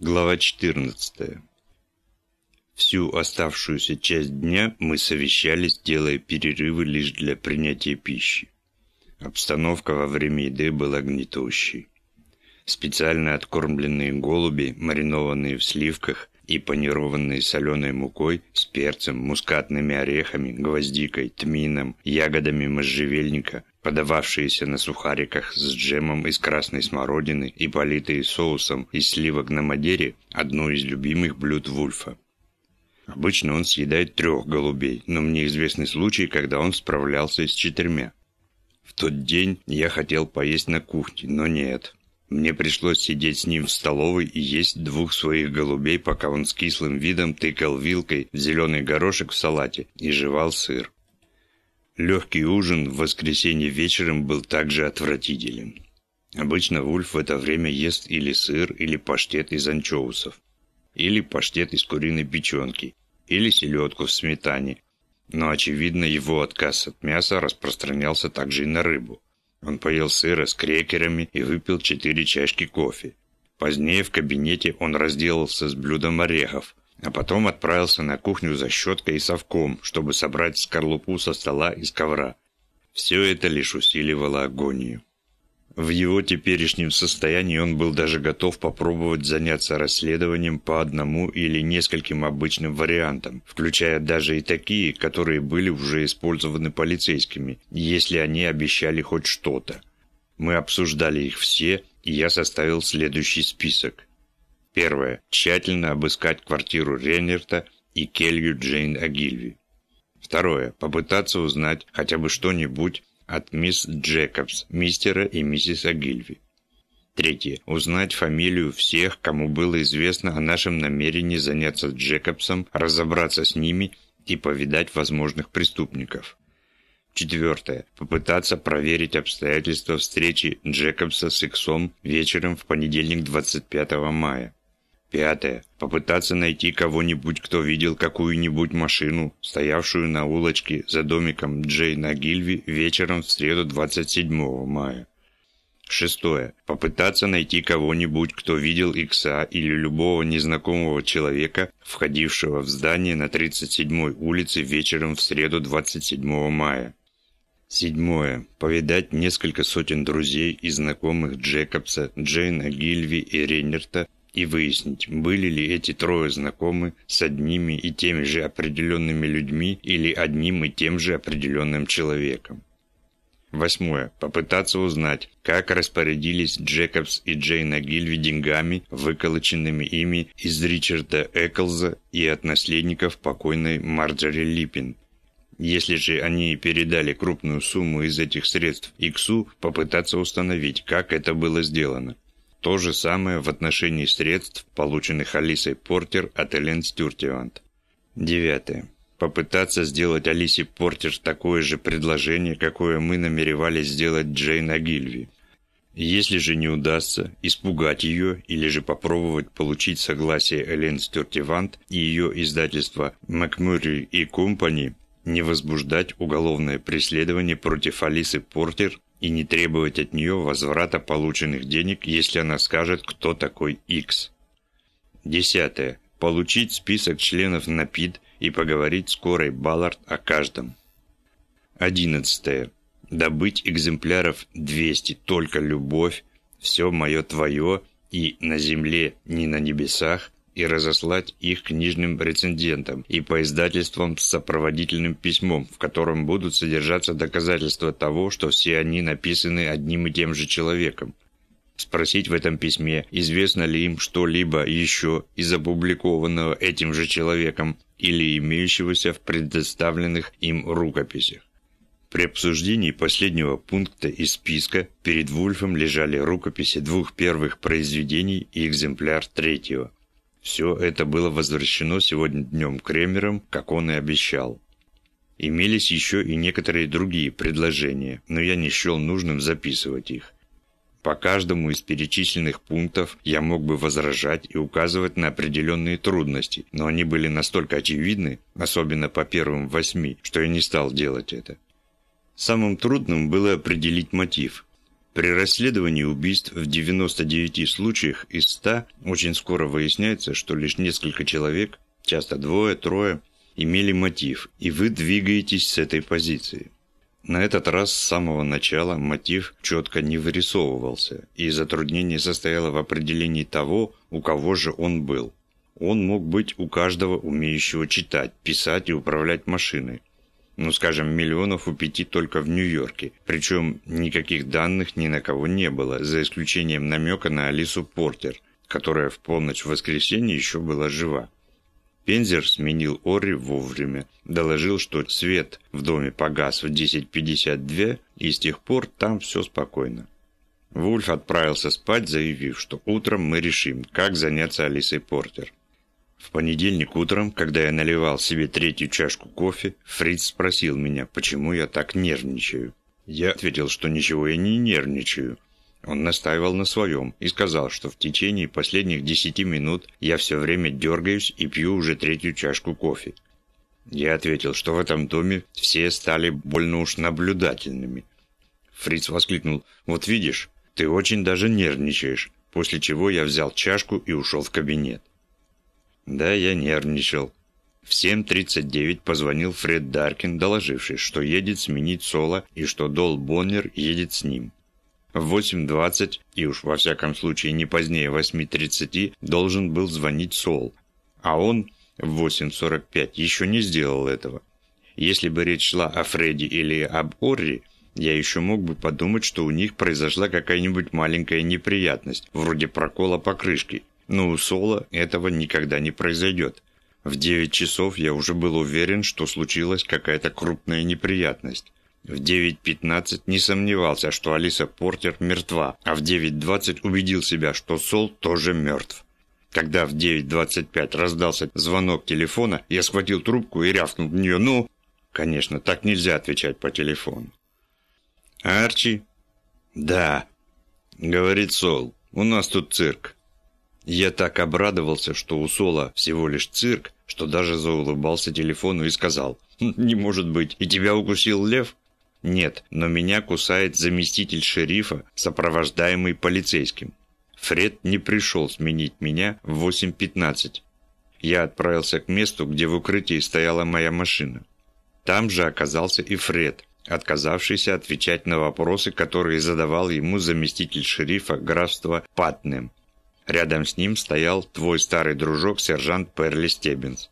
Глава 14. Всю оставшуюся часть дня мы совещались, делая перерывы лишь для принятия пищи. Обстановка во время еды была гнетущей. Специально откормленные голуби, маринованные в сливках и панированные соленой мукой с перцем, мускатными орехами, гвоздикой, тмином, ягодами можжевельника, подававшиеся на сухариках с джемом из красной смородины и политые соусом из сливок на Мадере, одно из любимых блюд Вульфа. Обычно он съедает трех голубей, но мне известны случаи, когда он справлялся с четырьмя. В тот день я хотел поесть на кухне, но нет. Мне пришлось сидеть с ним в столовой и есть двух своих голубей, пока он с кислым видом тыкал вилкой в зеленый горошек в салате и жевал сыр. Легкий ужин в воскресенье вечером был также отвратителен. Обычно Вульф в это время ест или сыр, или паштет из анчоусов, или паштет из куриной печенки, или селедку в сметане. Но, очевидно, его отказ от мяса распространялся также и на рыбу. Он поел сыра с крекерами и выпил четыре чашки кофе. Позднее в кабинете он разделался с блюдом орехов, а потом отправился на кухню за щеткой и совком, чтобы собрать скорлупу со стола из ковра. Все это лишь усиливало агонию. В его теперешнем состоянии он был даже готов попробовать заняться расследованием по одному или нескольким обычным вариантам, включая даже и такие, которые были уже использованы полицейскими, если они обещали хоть что-то. Мы обсуждали их все, и я составил следующий список. Первое. Тщательно обыскать квартиру Реннерта и келью Джейн Агильви. Второе. Попытаться узнать хотя бы что-нибудь от мисс Джекобс, мистера и миссис Агильви. Третье. Узнать фамилию всех, кому было известно о нашем намерении заняться Джекобсом, разобраться с ними и повидать возможных преступников. Четвертое. Попытаться проверить обстоятельства встречи Джекобса с Иксом вечером в понедельник 25 мая. Пятое. Попытаться найти кого-нибудь, кто видел какую-нибудь машину, стоявшую на улочке за домиком Джейна Гильви вечером в среду 27 мая. Шестое. Попытаться найти кого-нибудь, кто видел Икса или любого незнакомого человека, входившего в здание на 37-й улице вечером в среду 27 мая. Седьмое. Повидать несколько сотен друзей и знакомых Джекобса, Джейна Гильви и Рейнерта и выяснить, были ли эти трое знакомы с одними и теми же определенными людьми или одним и тем же определенным человеком. Восьмое. Попытаться узнать, как распорядились Джекобс и Джейна Гильви деньгами, выколоченными ими из Ричарда Эклза и от наследников покойной Марджори Липпин. Если же они передали крупную сумму из этих средств Иксу, попытаться установить, как это было сделано. То же самое в отношении средств, полученных Алисой Портер от Элен Стюртевант. Девятое. Попытаться сделать Алисе Портер такое же предложение, какое мы намеревались сделать Джейн Агильви. Если же не удастся, испугать ее или же попробовать получить согласие Элен Стюртевант и ее издательства «МакМюрри и Компани» не возбуждать уголовное преследование против Алисы Портер и не требовать от нее возврата полученных денег, если она скажет, кто такой X. Десятое. Получить список членов НАПИД и поговорить с Корой Баллард о каждом. Одиннадцатое. Добыть экземпляров 200 «Только любовь», «Все мое твое» и «На земле, не на небесах» и разослать их книжным рецензентам и по издательствам с сопроводительным письмом, в котором будут содержаться доказательства того, что все они написаны одним и тем же человеком. Спросить в этом письме, известно ли им что-либо еще из опубликованного этим же человеком или имеющегося в предоставленных им рукописях. При обсуждении последнего пункта из списка перед Вульфом лежали рукописи двух первых произведений и экземпляр третьего. Все это было возвращено сегодня днем Кремером, как он и обещал. Имелись еще и некоторые другие предложения, но я не счел нужным записывать их. По каждому из перечисленных пунктов я мог бы возражать и указывать на определенные трудности, но они были настолько очевидны, особенно по первым восьми, что я не стал делать это. Самым трудным было определить мотив. При расследовании убийств в 99 случаях из 100 очень скоро выясняется, что лишь несколько человек, часто двое, трое, имели мотив, и вы двигаетесь с этой позиции. На этот раз с самого начала мотив четко не вырисовывался, и затруднение состояло в определении того, у кого же он был. Он мог быть у каждого умеющего читать, писать и управлять машиной. Ну, скажем, миллионов у пяти только в Нью-Йорке. Причем никаких данных ни на кого не было, за исключением намека на Алису Портер, которая в полночь в воскресенье еще была жива. Пензер сменил Ори вовремя, доложил, что свет в доме погас в 10.52, и с тех пор там все спокойно. Вульф отправился спать, заявив, что утром мы решим, как заняться Алисой Портер. В понедельник утром, когда я наливал себе третью чашку кофе, Фриц спросил меня, почему я так нервничаю. Я ответил, что ничего я не нервничаю. Он настаивал на своем и сказал, что в течение последних десяти минут я все время дергаюсь и пью уже третью чашку кофе. Я ответил, что в этом доме все стали больно уж наблюдательными. Фриц воскликнул, «Вот видишь, ты очень даже нервничаешь», после чего я взял чашку и ушел в кабинет. Да, я нервничал. В 7.39 позвонил Фред Даркин, доложивший, что едет сменить Соло и что Дол Боннер едет с ним. В 8.20, и уж во всяком случае не позднее 8.30, должен был звонить Сол. А он в 8.45 еще не сделал этого. Если бы речь шла о Фредди или об Орри, я еще мог бы подумать, что у них произошла какая-нибудь маленькая неприятность, вроде прокола покрышки, но у Соло этого никогда не произойдет. В 9 часов я уже был уверен, что случилась какая-то крупная неприятность. В 9.15 не сомневался, что Алиса Портер мертва, а в 9.20 убедил себя, что Сол тоже мертв. Когда в 9.25 раздался звонок телефона, я схватил трубку и рявкнул в нее «Ну!». Конечно, так нельзя отвечать по телефону. «Арчи?» «Да», — говорит Сол, — «у нас тут цирк». Я так обрадовался, что у Сола всего лишь цирк, что даже заулыбался телефону и сказал, «Хм, «Не может быть, и тебя укусил лев?» «Нет, но меня кусает заместитель шерифа, сопровождаемый полицейским». Фред не пришел сменить меня в 8.15. Я отправился к месту, где в укрытии стояла моя машина. Там же оказался и Фред, отказавшийся отвечать на вопросы, которые задавал ему заместитель шерифа графства Патнем. Рядом с ним стоял твой старый дружок, сержант Перли Стеббинс.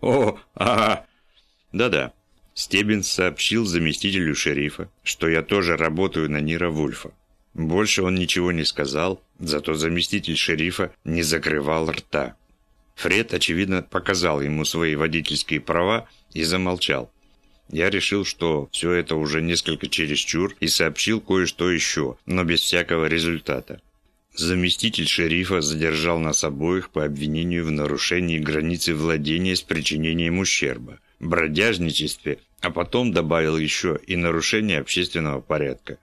«О, ага!» «Да-да». Стеббинс сообщил заместителю шерифа, что я тоже работаю на Нира Вульфа. Больше он ничего не сказал, зато заместитель шерифа не закрывал рта. Фред, очевидно, показал ему свои водительские права и замолчал. Я решил, что все это уже несколько чересчур и сообщил кое-что еще, но без всякого результата. Заместитель шерифа задержал нас обоих по обвинению в нарушении границы владения с причинением ущерба, бродяжничестве, а потом добавил еще и нарушение общественного порядка.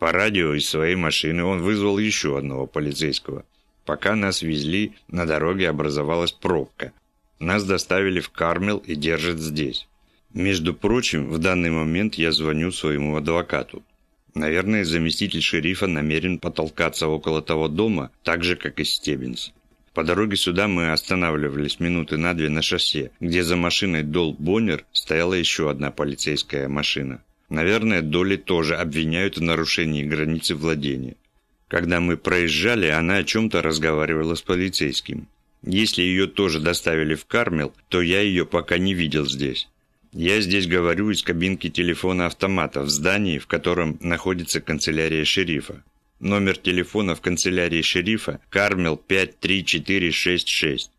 По радио из своей машины он вызвал еще одного полицейского. Пока нас везли, на дороге образовалась пробка. Нас доставили в Кармел и держат здесь. Между прочим, в данный момент я звоню своему адвокату. Наверное, заместитель шерифа намерен потолкаться около того дома, так же, как и Стеббинс. По дороге сюда мы останавливались минуты на две на шоссе, где за машиной Дол Боннер стояла еще одна полицейская машина. Наверное, Доли тоже обвиняют в нарушении границы владения. Когда мы проезжали, она о чем-то разговаривала с полицейским. Если ее тоже доставили в Кармел, то я ее пока не видел здесь. Я здесь говорю из кабинки телефона-автомата в здании, в котором находится канцелярия шерифа. Номер телефона в канцелярии шерифа Кармел 53466.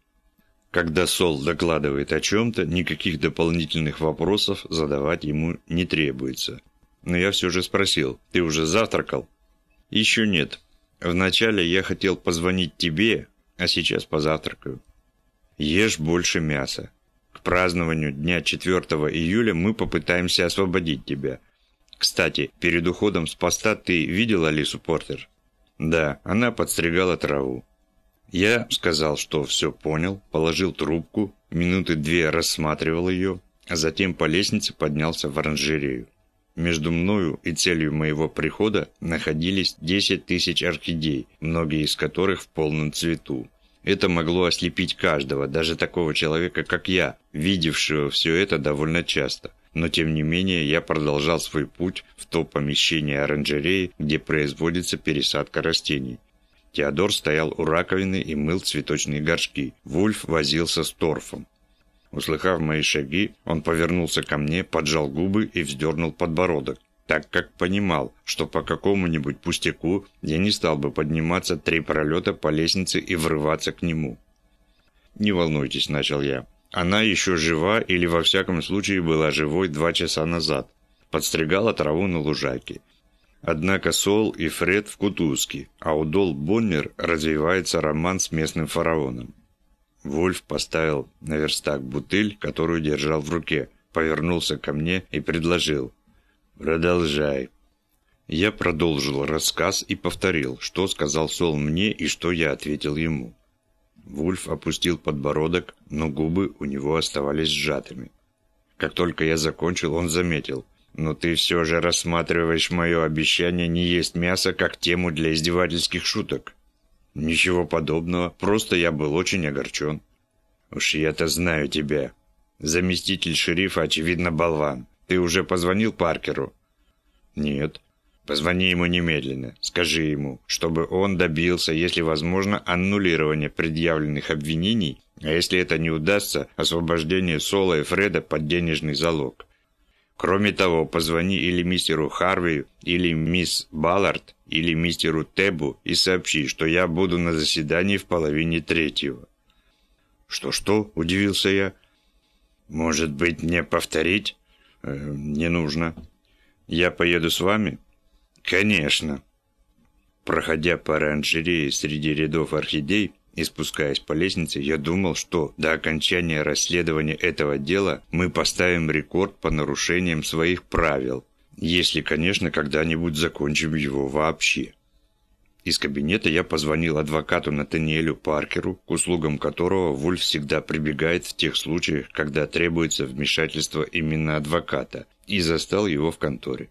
Когда Сол докладывает о чем-то, никаких дополнительных вопросов задавать ему не требуется. Но я все же спросил, ты уже завтракал? Еще нет. Вначале я хотел позвонить тебе, а сейчас позавтракаю. Ешь больше мяса. К празднованию дня 4 июля мы попытаемся освободить тебя. Кстати, перед уходом с поста ты видел Алису Портер? Да, она подстригала траву. Я сказал, что все понял, положил трубку, минуты две рассматривал ее, а затем по лестнице поднялся в оранжерею. между мною и целью моего прихода находились 10 тысяч орхидей, многие из которых в полном цвету. Это могло ослепить каждого, даже такого человека, как я, видевшего все это довольно часто. Но тем не менее я продолжал свой путь в то помещение оранжереи, где производится пересадка растений. Теодор стоял у раковины и мыл цветочные горшки. Вульф возился с торфом. Услыхав мои шаги, он повернулся ко мне, поджал губы и вздернул подбородок, так как понимал, что по какому-нибудь пустяку я не стал бы подниматься три пролета по лестнице и врываться к нему. «Не волнуйтесь», — начал я. «Она еще жива или, во всяком случае, была живой два часа назад. Подстригала траву на лужайке. Однако Сол и Фред в Кутузке, а у Дол Боннер развивается роман с местным фараоном. Вульф поставил на верстак бутыль, которую держал в руке, повернулся ко мне и предложил. «Продолжай». Я продолжил рассказ и повторил, что сказал Сол мне и что я ответил ему. Вульф опустил подбородок, но губы у него оставались сжатыми. Как только я закончил, он заметил. «Но ты все же рассматриваешь мое обещание не есть мясо как тему для издевательских шуток». «Ничего подобного, просто я был очень огорчен». «Уж я-то знаю тебя. Заместитель шерифа, очевидно, болван. Ты уже позвонил Паркеру?» «Нет». «Позвони ему немедленно. Скажи ему, чтобы он добился, если возможно, аннулирования предъявленных обвинений, а если это не удастся, освобождение Сола и Фреда под денежный залог. Кроме того, позвони или мистеру Харви, или мисс Баллард, или мистеру Тебу и сообщи, что я буду на заседании в половине третьего. Что-что? Удивился я. Может быть, мне повторить? Э, не нужно. Я поеду с вами? Конечно. Проходя по оранжерее среди рядов орхидей, и спускаясь по лестнице, я думал, что до окончания расследования этого дела мы поставим рекорд по нарушениям своих правил, если, конечно, когда-нибудь закончим его вообще. Из кабинета я позвонил адвокату Натаниэлю Паркеру, к услугам которого Вульф всегда прибегает в тех случаях, когда требуется вмешательство именно адвоката, и застал его в конторе.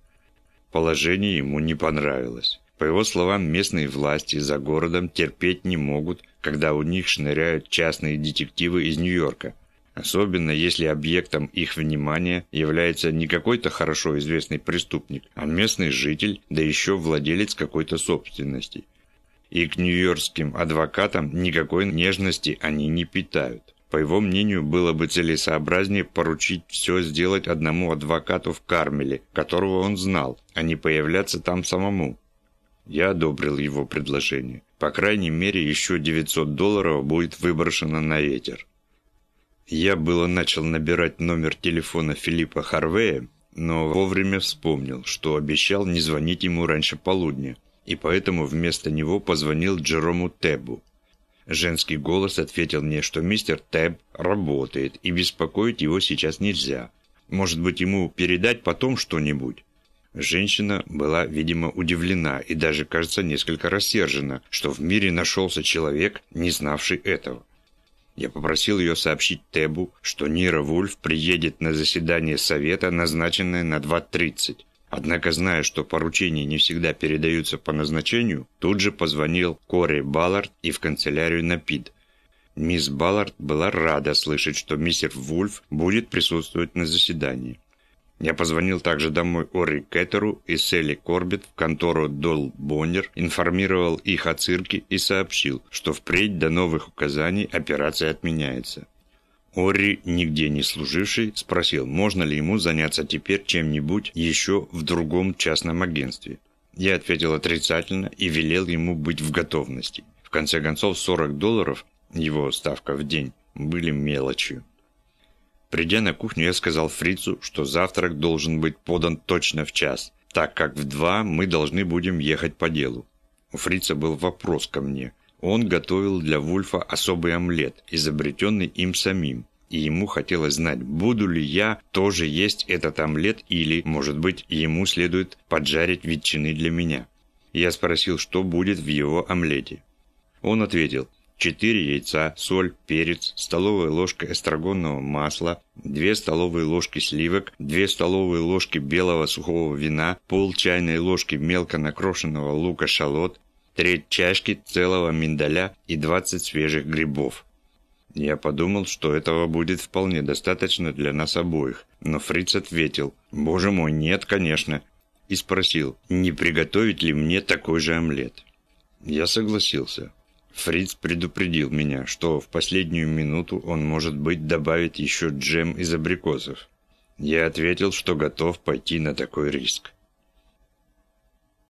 Положение ему не понравилось. По его словам, местные власти за городом терпеть не могут, когда у них шныряют частные детективы из Нью-Йорка. Особенно если объектом их внимания является не какой-то хорошо известный преступник, а местный житель, да еще владелец какой-то собственности. И к нью-йоркским адвокатам никакой нежности они не питают. По его мнению, было бы целесообразнее поручить все сделать одному адвокату в Кармеле, которого он знал, а не появляться там самому. Я одобрил его предложение. По крайней мере, еще 900 долларов будет выброшено на ветер. Я было начал набирать номер телефона Филиппа Харвея, но вовремя вспомнил, что обещал не звонить ему раньше полудня, и поэтому вместо него позвонил Джерому Тебу. Женский голос ответил мне, что мистер Теб работает, и беспокоить его сейчас нельзя. Может быть, ему передать потом что-нибудь? Женщина была, видимо, удивлена и даже, кажется, несколько рассержена, что в мире нашелся человек, не знавший этого. Я попросил ее сообщить Тебу, что Нира Вульф приедет на заседание совета, назначенное на 2.30. Однако, зная, что поручения не всегда передаются по назначению, тут же позвонил Кори Баллард и в канцелярию на ПИД. Мисс Баллард была рада слышать, что мистер Вульф будет присутствовать на заседании. Я позвонил также домой Ори Кеттеру и Селли Корбет в контору Дол Боннер, информировал их о цирке и сообщил, что впредь до новых указаний операция отменяется. Ори, нигде не служивший, спросил, можно ли ему заняться теперь чем-нибудь еще в другом частном агентстве. Я ответил отрицательно и велел ему быть в готовности. В конце концов, 40 долларов, его ставка в день, были мелочью. Придя на кухню, я сказал фрицу, что завтрак должен быть подан точно в час, так как в два мы должны будем ехать по делу. У фрица был вопрос ко мне. Он готовил для Вульфа особый омлет, изобретенный им самим, и ему хотелось знать, буду ли я тоже есть этот омлет или, может быть, ему следует поджарить ветчины для меня. Я спросил, что будет в его омлете. Он ответил, 4 яйца, соль, перец, столовая ложка эстрагонного масла, 2 столовые ложки сливок, 2 столовые ложки белого сухого вина, пол чайной ложки мелко накрошенного лука-шалот, треть чашки целого миндаля и 20 свежих грибов. Я подумал, что этого будет вполне достаточно для нас обоих, но Фриц ответил «Боже мой, нет, конечно», и спросил, не приготовить ли мне такой же омлет. Я согласился. Фриц предупредил меня, что в последнюю минуту он, может быть, добавит еще джем из абрикосов. Я ответил, что готов пойти на такой риск.